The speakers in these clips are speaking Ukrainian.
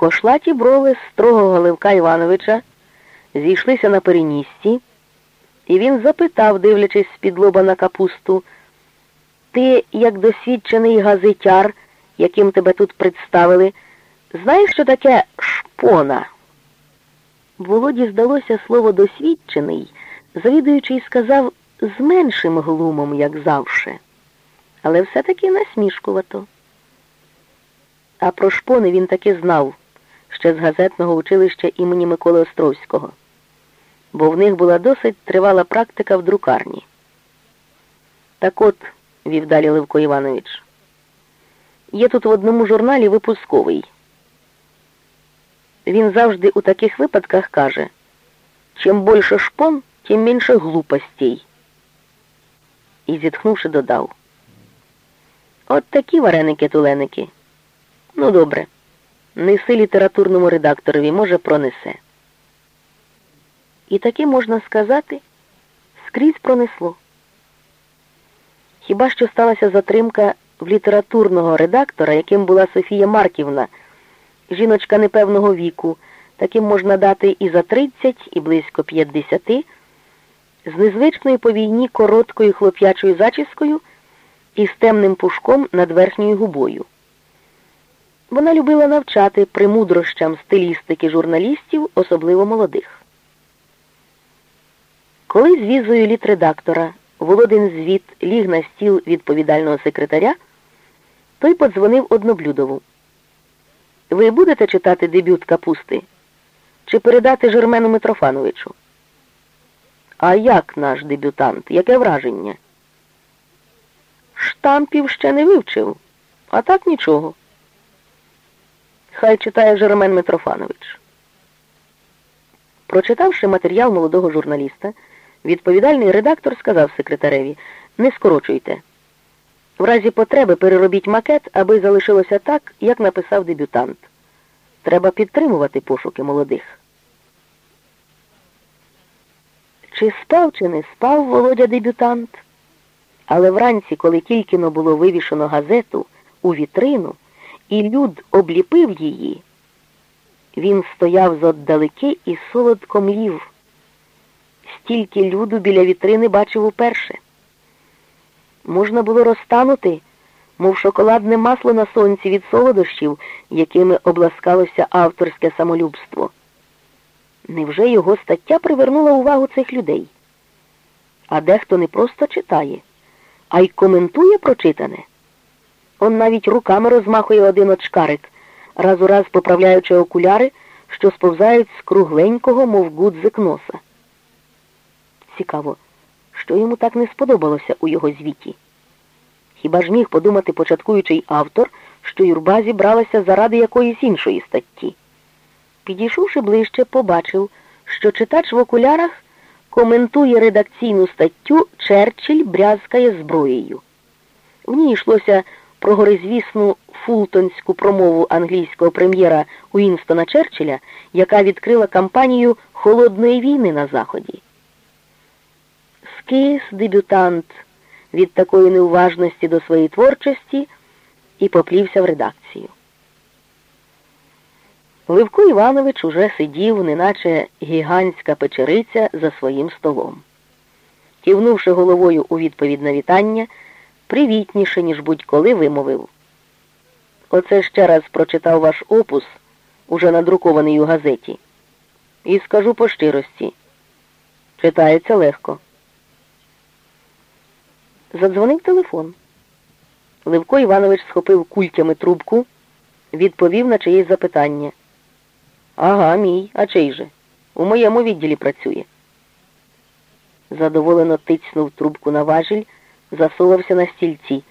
Кошлаті брови строгого Левка Івановича зійшлися на перенісці, і він запитав, дивлячись з-під лоба на капусту, ти, як досвідчений газетяр, яким тебе тут представили, знаєш, що таке шпона? Володі здалося слово досвідчений, завідуючий сказав з меншим глумом, як завше, але все-таки насмішкувато. А про шпони він таки знав ще з газетного училища імені Миколи Островського, бо в них була досить тривала практика в друкарні. Так от, вів далі Левко Іванович, є тут в одному журналі випусковий. Він завжди у таких випадках каже, чим більше шпон, тим менше глупостей. І, зітхнувши, додав. От такі вареники-туленики. Ну, добре. Неси літературному редакторові, може, пронесе. І таки, можна сказати, скрізь пронесло. Хіба що сталася затримка в літературного редактора, яким була Софія Марківна, жіночка непевного віку, таким можна дати і за 30, і близько 50, з незвичною по війні короткою хлоп'ячою зачіскою і з темним пушком над верхньою губою. Вона любила навчати примудрощам стилістики журналістів, особливо молодих. Коли з візою літредактора Володин звіт ліг на стіл відповідального секретаря, той подзвонив одноблюдову. Ви будете читати дебют капусти? Чи передати Жермену Митрофановичу? А як наш дебютант? Яке враження? Штампів ще не вивчив, а так нічого. Хай читає Жермен Митрофанович. Прочитавши матеріал молодого журналіста, відповідальний редактор сказав секретареві не скорочуйте. В разі потреби переробіть макет, аби залишилося так, як написав дебютант. Треба підтримувати пошуки молодих. Чи спав, чи не спав Володя дебютант? Але вранці, коли тільки но було вивішено газету у вітрину, і люд обліпив її, він стояв зоддалеки і солодко млів. Стільки люду біля вітрини бачив уперше. Можна було розтанути, мов шоколадне масло на сонці від солодощів, якими обласкалося авторське самолюбство. Невже його стаття привернула увагу цих людей? А дехто не просто читає, а й коментує прочитане. Он навіть руками розмахує один очкарик, раз у раз поправляючи окуляри, що сповзають з кругленького, мов гудзик носа. Цікаво, що йому так не сподобалося у його звіті. Хіба ж міг подумати початкуючий автор, що юрба зібралася заради якоїсь іншої статті? Підійшовши ближче, побачив, що читач в окулярах коментує редакційну статтю Черчилль брязкає зброєю. В ній йшлося про горизвісну фултонську промову англійського прем'єра Уінстона Черчилля, яка відкрила кампанію холодної війни на Заході. Скис дебютант від такої неуважності до своєї творчості і поплівся в редакцію. Левко Іванович уже сидів, неначе гігантська печериця за своїм столом. Кивнувши головою у відповідь на вітання, привітніше, ніж будь-коли вимовив. Оце ще раз прочитав ваш опус, уже надрукований у газеті, і скажу по щирості. Читається легко. Задзвонив телефон. Левко Іванович схопив кульками трубку, відповів на чиєсь запитання. Ага, мій, а чий же? У моєму відділі працює. Задоволено тицьнув трубку на важіль, засовався на стільці.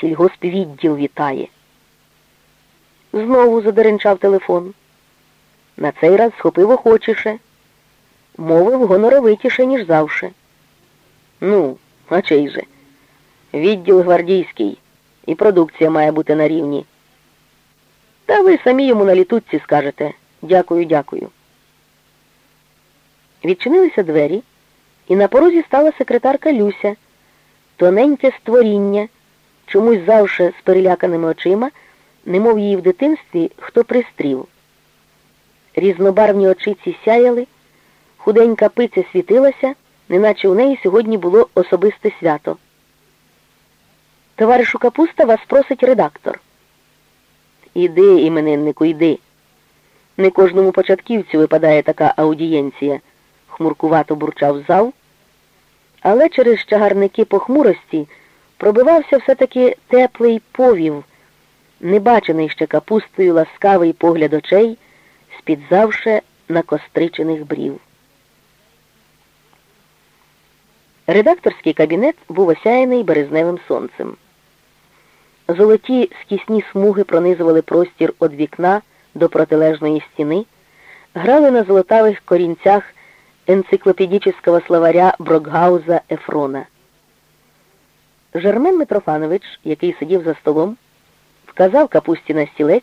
Сільгоспвідділ вітає. Знову задеренчав телефон. На цей раз схопив охочіше, мовив гоноровитіше, ніж завше. Ну, а чий же? Відділ гвардійський, і продукція має бути на рівні. Та ви самі йому на літутці скажете. Дякую, дякую. Відчинилися двері, і на порозі стала секретарка Люся, тоненьке створіння, чомусь завше з переляканими очима, немов її в дитинстві хто пристрів. Різнобарвні очиці сяяли, худенька пиця світилася, неначе у неї сьогодні було особисте свято. Товаришу Капуста вас просить редактор. Іди, імениннику, йди. Не кожному початківцю випадає така аудієнція, хмуркувато бурчав зал, але через чагарники похмурості пробивався все-таки теплий повів, небачений ще капустою ласкавий погляд очей, з-під завше накостричених брів. Редакторський кабінет був осяяний березневим сонцем. Золоті скісні смуги пронизували простір від вікна до протилежної стіни, грали на золотавих корінцях енциклопедического словаря Брокгауза Ефрона. Жермен Митрофанович, який сидів за столом, вказав капусті на стілець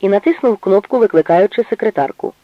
і натиснув кнопку, викликаючи секретарку.